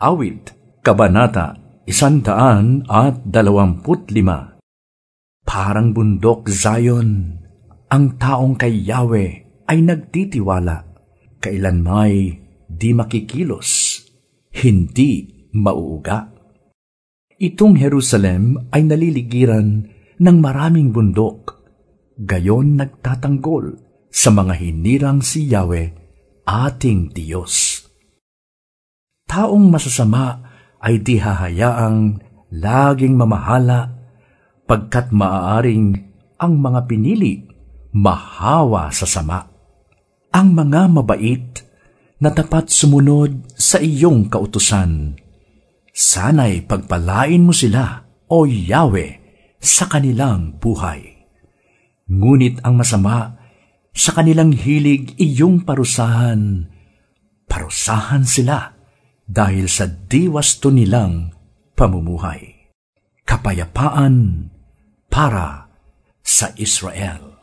Awit, Kabanata, Isandaan at dalawamput lima. Parang bundok Zion, ang taong kay Yahweh ay nagtitiwala, kailan may di makikilos, hindi mauuga. Itong Jerusalem ay naliligiran ng maraming bundok, gayon nagtatanggol sa mga hinirang si Yahweh, ating Diyos. Taong masasama ay di hahayaang laging mamahala pagkat maaaring ang mga pinili mahawa sa sama. Ang mga mabait na tapat sumunod sa iyong kautusan. Sana'y pagpalain mo sila, O Yahweh, sa kanilang buhay. Ngunit ang masama sa kanilang hilig iyong parusahan. Parusahan sila dahil sa diwasto nilang pamumuhay. Kapayapaan para sa Israel.